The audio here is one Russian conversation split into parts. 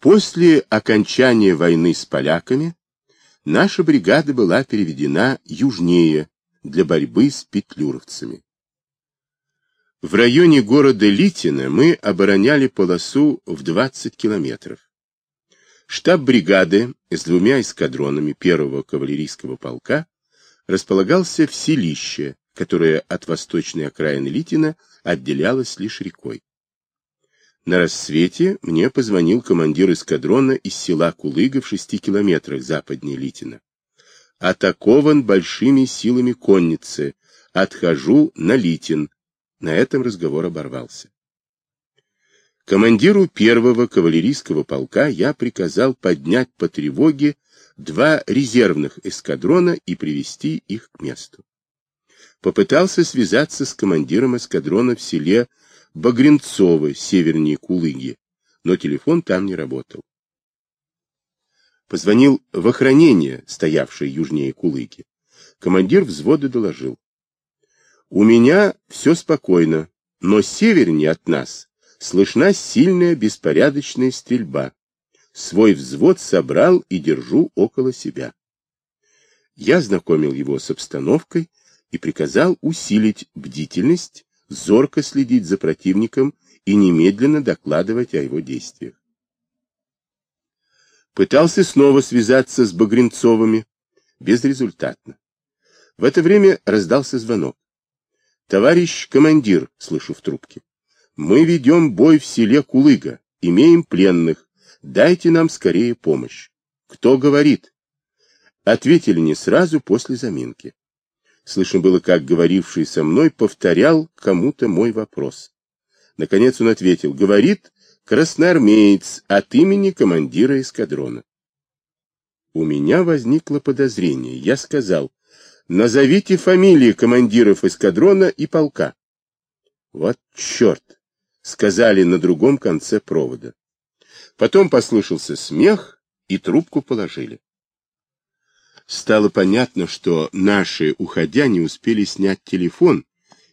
После окончания войны с поляками наша бригада была переведена южнее для борьбы с петлюровцами. В районе города Литина мы обороняли полосу в 20 километров. Штаб бригады с двумя эскадронами первого кавалерийского полка располагался в селище, которое от восточной окраины Литина отделялось лишь рекой. На рассвете мне позвонил командир эскадрона из села Кулыга в шести километрах западнее Литина. Атакован большими силами конницы. Отхожу на Литин. На этом разговор оборвался. Командиру первого кавалерийского полка я приказал поднять по тревоге два резервных эскадрона и привести их к месту. Попытался связаться с командиром эскадрона в селе Багренцово, севернее Кулыги, но телефон там не работал. Позвонил в охранение, стоявшее южнее Кулыги. Командир взвода доложил. У меня все спокойно, но севернее от нас слышна сильная беспорядочная стрельба. Свой взвод собрал и держу около себя. Я знакомил его с обстановкой и приказал усилить бдительность зорко следить за противником и немедленно докладывать о его действиях. Пытался снова связаться с Багренцовыми. Безрезультатно. В это время раздался звонок. «Товарищ командир», — слышу в трубке, — «мы ведем бой в селе Кулыга, имеем пленных, дайте нам скорее помощь». «Кто говорит?» Ответили не сразу после заминки. Слышно было, как говоривший со мной повторял кому-то мой вопрос. Наконец он ответил, говорит красноармеец от имени командира эскадрона. У меня возникло подозрение. Я сказал, назовите фамилии командиров эскадрона и полка. Вот черт, сказали на другом конце провода. Потом послышался смех, и трубку положили стало понятно, что наши, уходя, не успели снять телефон,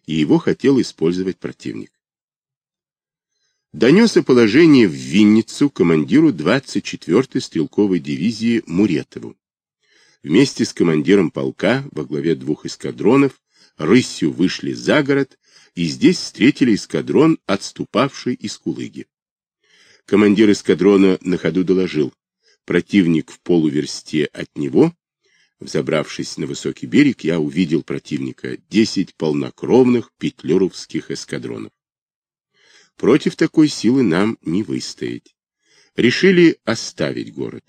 и его хотел использовать противник. Донес о положении в Винницу командиру 24-й стрелковой дивизии Муретову. Вместе с командиром полка во главе двух эскадронов рысью вышли за город и здесь встретили эскадрон, отступавший из Кулыги. Командир эскадрона на ходу доложил, противник в полуверсте от него Взобравшись на высокий берег, я увидел противника, десять полнокровных петлюровских эскадронов. Против такой силы нам не выстоять. Решили оставить город.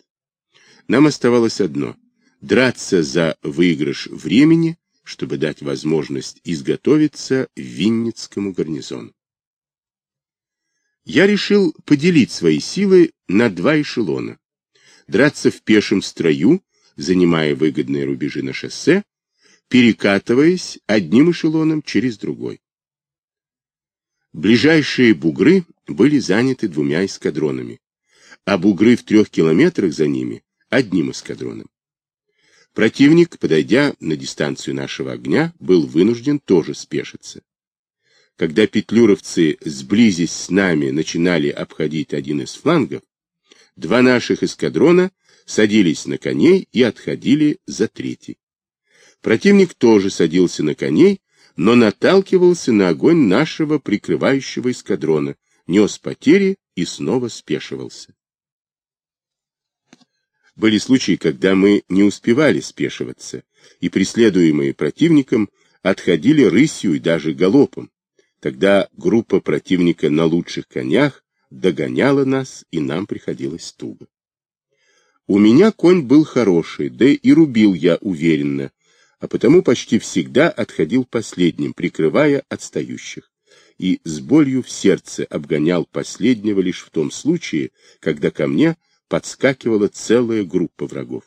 Нам оставалось одно — драться за выигрыш времени, чтобы дать возможность изготовиться Винницкому гарнизону. Я решил поделить свои силы на два эшелона. Драться в пешем строю занимая выгодные рубежи на шоссе, перекатываясь одним эшелоном через другой. Ближайшие бугры были заняты двумя эскадронами, а бугры в трех километрах за ними — одним эскадроном. Противник, подойдя на дистанцию нашего огня, был вынужден тоже спешиться. Когда петлюровцы, сблизясь с нами, начинали обходить один из флангов, два наших эскадрона садились на коней и отходили за третий. Противник тоже садился на коней, но наталкивался на огонь нашего прикрывающего эскадрона, нес потери и снова спешивался. Были случаи, когда мы не успевали спешиваться, и преследуемые противником отходили рысью и даже галопом. Тогда группа противника на лучших конях догоняла нас, и нам приходилось туго. У меня конь был хороший, да и рубил я уверенно, а потому почти всегда отходил последним, прикрывая отстающих, и с болью в сердце обгонял последнего лишь в том случае, когда ко мне подскакивала целая группа врагов.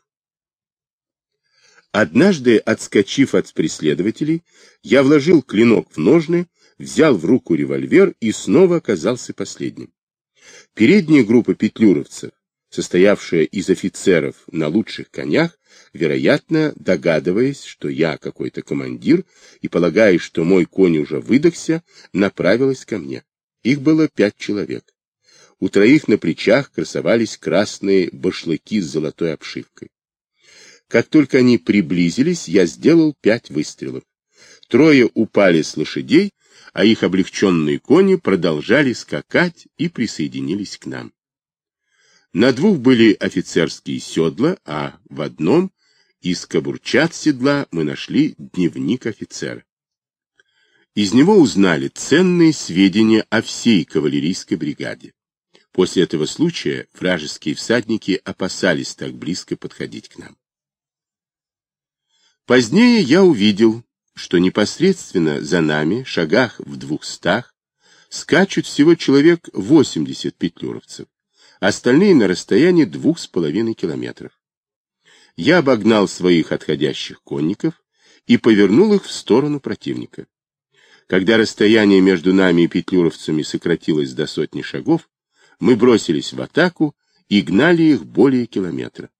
Однажды, отскочив от преследователей, я вложил клинок в ножны, взял в руку револьвер и снова оказался последним. Передняя группа петлюровцев состоявшая из офицеров на лучших конях, вероятно, догадываясь, что я какой-то командир, и полагая, что мой конь уже выдохся, направилась ко мне. Их было пять человек. У троих на плечах красовались красные башлыки с золотой обшивкой. Как только они приблизились, я сделал пять выстрелов. Трое упали с лошадей, а их облегченные кони продолжали скакать и присоединились к нам. На двух были офицерские седла, а в одном из кобурчат седла мы нашли дневник офицера. Из него узнали ценные сведения о всей кавалерийской бригаде. После этого случая вражеские всадники опасались так близко подходить к нам. Позднее я увидел, что непосредственно за нами, шагах в двухстах, скачут всего человек 80 петлюровцев, остальные на расстоянии двух с половиной километров. Я обогнал своих отходящих конников и повернул их в сторону противника. Когда расстояние между нами и петлюровцами сократилось до сотни шагов, мы бросились в атаку и гнали их более километра.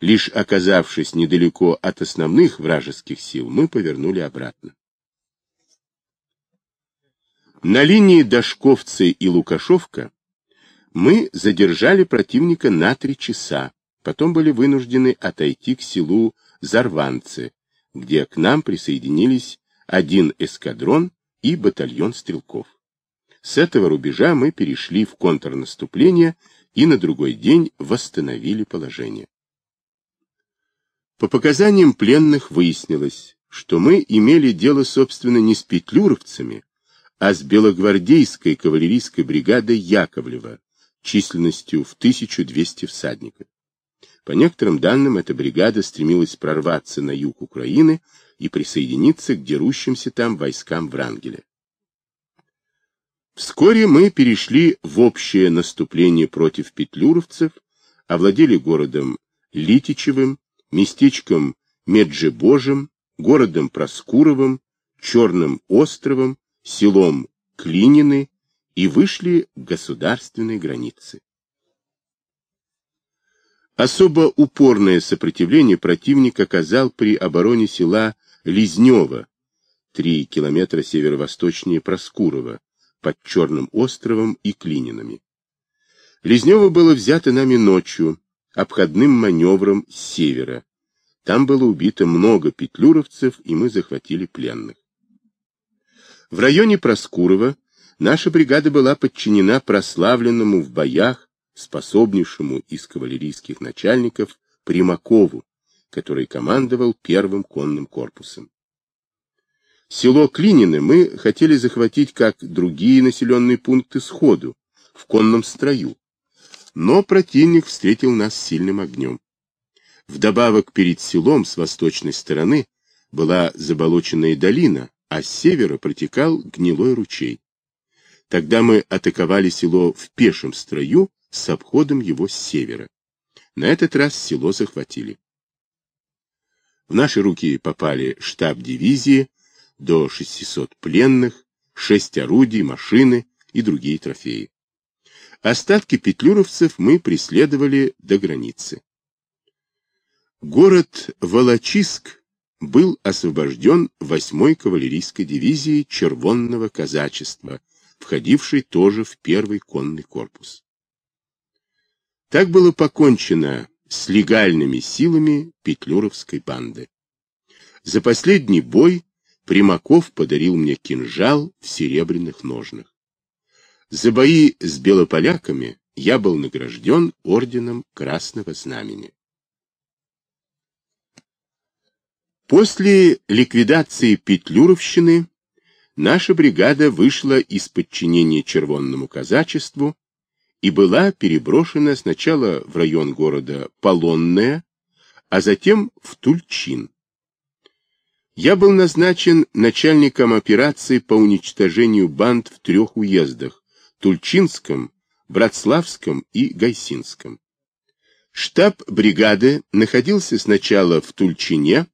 Лишь оказавшись недалеко от основных вражеских сил, мы повернули обратно. На линии Дашковцы и Лукашовка мы задержали противника на три часа, потом были вынуждены отойти к селу Зарванцы, где к нам присоединились один эскадрон и батальон стрелков. С этого рубежа мы перешли в контрнаступление и на другой день восстановили положение. По показаниям пленных выяснилось, что мы имели дело, собственно, не с петлюровцами, а с белогвардейской кавалерийской бригадой Яковлева численностью в 1200 всадников. По некоторым данным, эта бригада стремилась прорваться на юг Украины и присоединиться к дерущимся там войскам Врангеля. Вскоре мы перешли в общее наступление против петлюровцев, овладели городом Литичевым, местечком Меджибожем, городом Проскуровым, Черным островом, селом Клинины и вышли к государственной границе. Особо упорное сопротивление противник оказал при обороне села Лизнево, 3 километра северо-восточнее Проскурова, под Черным островом и Клининами. Лизнево было взято нами ночью, обходным маневром с севера. Там было убито много петлюровцев, и мы захватили пленных. В районе Проскурова наша бригада была подчинена прославленному в боях, способнейшему из кавалерийских начальников Примакову, который командовал первым конным корпусом. Село Клинино мы хотели захватить, как другие населенные пункты, сходу, в конном строю, но противник встретил нас сильным огнем. Вдобавок перед селом с восточной стороны была заболоченная долина, а с севера протекал гнилой ручей. Тогда мы атаковали село в пешем строю с обходом его с севера. На этот раз село захватили. В наши руки попали штаб дивизии, до 600 пленных, 6 орудий, машины и другие трофеи. Остатки петлюровцев мы преследовали до границы. Город Волочиск был освобожден 8-й кавалерийской дивизией Червонного казачества, входившей тоже в первый конный корпус. Так было покончено с легальными силами петлюровской банды. За последний бой Примаков подарил мне кинжал в серебряных ножнах. За бои с белополяками я был награжден орденом Красного Знамени. После ликвидации Петлюровщины наша бригада вышла из подчинения Червонному казачеству и была переброшена сначала в район города Полонное, а затем в Тульчин. Я был назначен начальником операции по уничтожению банд в трех уездах Тульчинском, Братславском и Гайсинском. Штаб бригады находился сначала в Тульчине,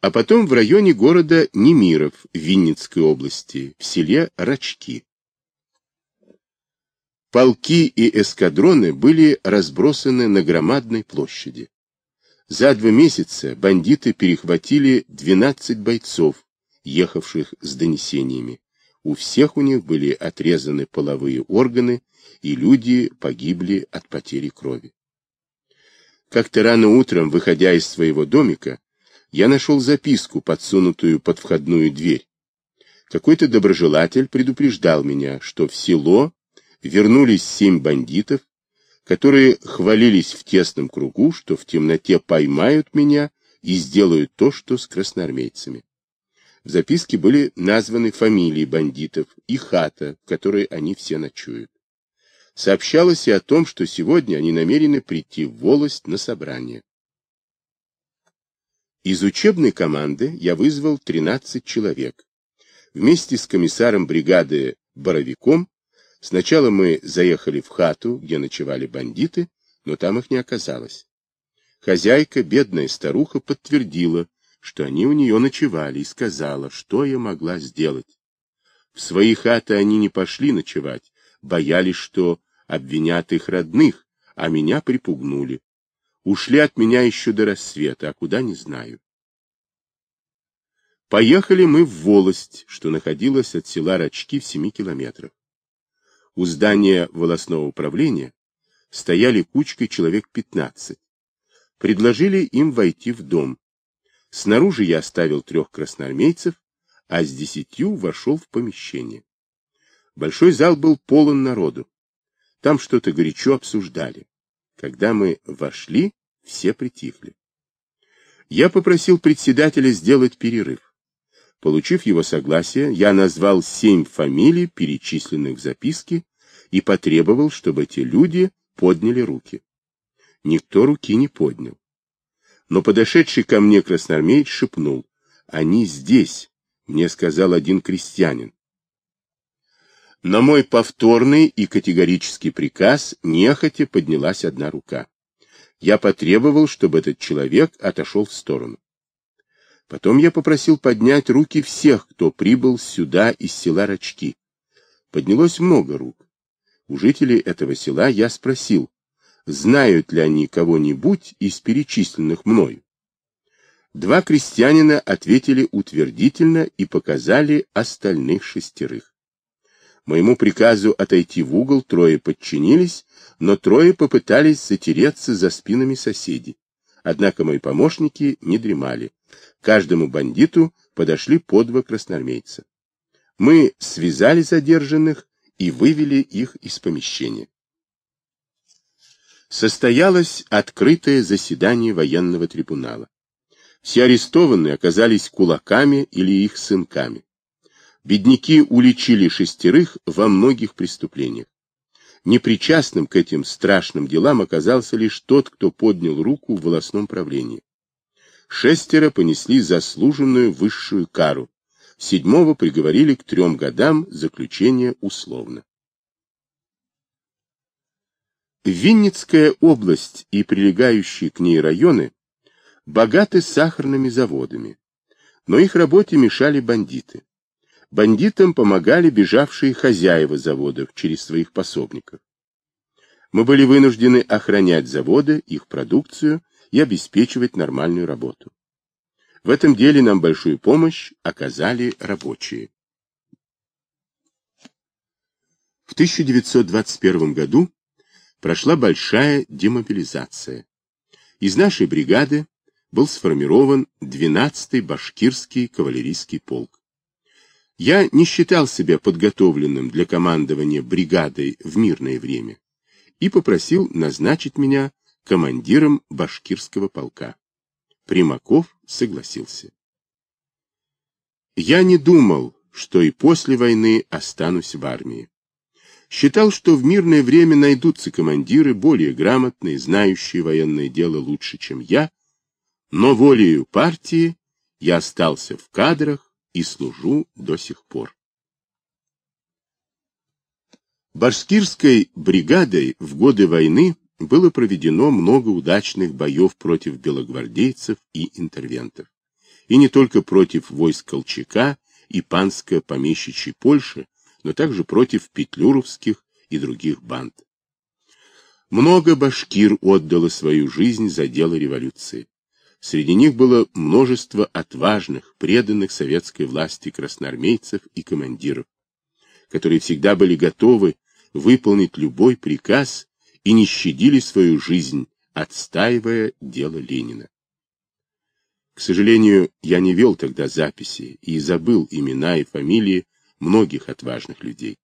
а потом в районе города Немиров Винницкой области, в селе Рачки. Полки и эскадроны были разбросаны на громадной площади. За два месяца бандиты перехватили 12 бойцов, ехавших с донесениями, У всех у них были отрезаны половые органы, и люди погибли от потери крови. Как-то рано утром, выходя из своего домика, я нашел записку, подсунутую под входную дверь. Какой-то доброжелатель предупреждал меня, что в село вернулись семь бандитов, которые хвалились в тесном кругу, что в темноте поймают меня и сделают то, что с красноармейцами. В записке были названы фамилии бандитов и хата, в которой они все ночуют. Сообщалось и о том, что сегодня они намерены прийти в волость на собрание. Из учебной команды я вызвал 13 человек. Вместе с комиссаром бригады Боровиком сначала мы заехали в хату, где ночевали бандиты, но там их не оказалось. Хозяйка, бедная старуха, подтвердила, что они у нее ночевали, и сказала, что я могла сделать. В свои хаты они не пошли ночевать, боялись, что обвинят их родных, а меня припугнули. Ушли от меня еще до рассвета, а куда не знаю. Поехали мы в Волость, что находилось от села Рачки в семи километрах. У здания волосного управления стояли кучкой человек пятнадцать. Предложили им войти в дом. Снаружи я оставил трех красноармейцев, а с десятью вошел в помещение. Большой зал был полон народу. Там что-то горячо обсуждали. Когда мы вошли, все притихли. Я попросил председателя сделать перерыв. Получив его согласие, я назвал семь фамилий, перечисленных в записке, и потребовал, чтобы эти люди подняли руки. Никто руки не поднял. Но подошедший ко мне красноармеец шепнул, «Они здесь», — мне сказал один крестьянин. На мой повторный и категорический приказ нехотя поднялась одна рука. Я потребовал, чтобы этот человек отошел в сторону. Потом я попросил поднять руки всех, кто прибыл сюда из села Рачки. Поднялось много рук. У жителей этого села я спросил, знают ли они кого-нибудь из перечисленных мною. Два крестьянина ответили утвердительно и показали остальных шестерых. Моему приказу отойти в угол трое подчинились, но трое попытались затереться за спинами соседей. Однако мои помощники не дремали. Каждому бандиту подошли по два красноармейца. Мы связали задержанных и вывели их из помещения. Состоялось открытое заседание военного трибунала. Все арестованные оказались кулаками или их сынками. Бедняки уличили шестерых во многих преступлениях. Непричастным к этим страшным делам оказался лишь тот, кто поднял руку в волосном правлении. Шестеро понесли заслуженную высшую кару. Седьмого приговорили к трем годам заключения условно. Винницкая область и прилегающие к ней районы богаты сахарными заводами, но их работе мешали бандиты. Бандитам помогали бежавшие хозяева заводов через своих пособников. Мы были вынуждены охранять заводы, их продукцию и обеспечивать нормальную работу. В этом деле нам большую помощь оказали рабочие. В 1921 году прошла большая демобилизация. Из нашей бригады был сформирован 12-й башкирский кавалерийский полк. Я не считал себя подготовленным для командования бригадой в мирное время и попросил назначить меня командиром башкирского полка. Примаков согласился. Я не думал, что и после войны останусь в армии. Считал, что в мирное время найдутся командиры, более грамотные, знающие военное дело лучше, чем я, но волею партии я остался в кадрах и служу до сих пор. Башкирской бригадой в годы войны было проведено много удачных боев против белогвардейцев и интервентов. И не только против войск Колчака и панско-помещичьей Польши, но также против петлюровских и других банд. Много башкир отдало свою жизнь за дело революции. Среди них было множество отважных, преданных советской власти красноармейцев и командиров. которые всегда были готовы выполнить любой приказ и не щадили свою жизнь, отстаивая дело Ленина. К сожалению, я не вел тогда записи и забыл имена и фамилии многих отважных людей.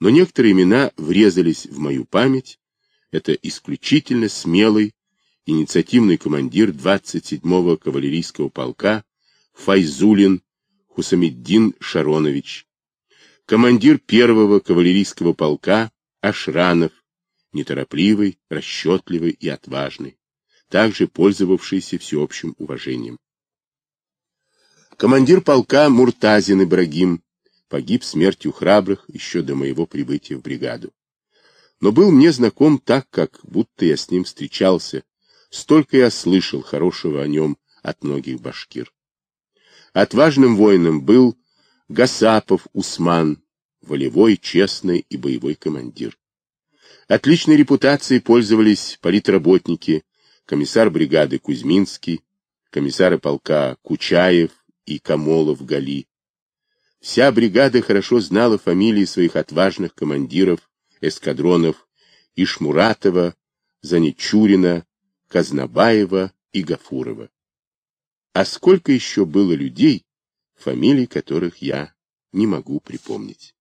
Но некоторые имена врезались в мою память. Это исключительно смелый, инициативный командир 27-го кавалерийского полка Файзулин Хусамиддин Шаронович, командир 1-го кавалерийского полка Ашранов, неторопливый, расчетливый и отважный, также пользовавшийся всеобщим уважением. Командир полка Муртазин Ибрагим погиб смертью храбрых еще до моего прибытия в бригаду. Но был мне знаком так, как будто я с ним встречался, столько я слышал хорошего о нем от многих башкир. Отважным воином был Гасапов Усман, волевой, честный и боевой командир. Отличной репутацией пользовались политработники, комиссар бригады Кузьминский, комиссары полка Кучаев и Камолов Гали. Вся бригада хорошо знала фамилии своих отважных командиров эскадронов Ишмуратова, Заничурина, Казнабаева и Гафурова. А сколько еще было людей, фамилий которых я не могу припомнить.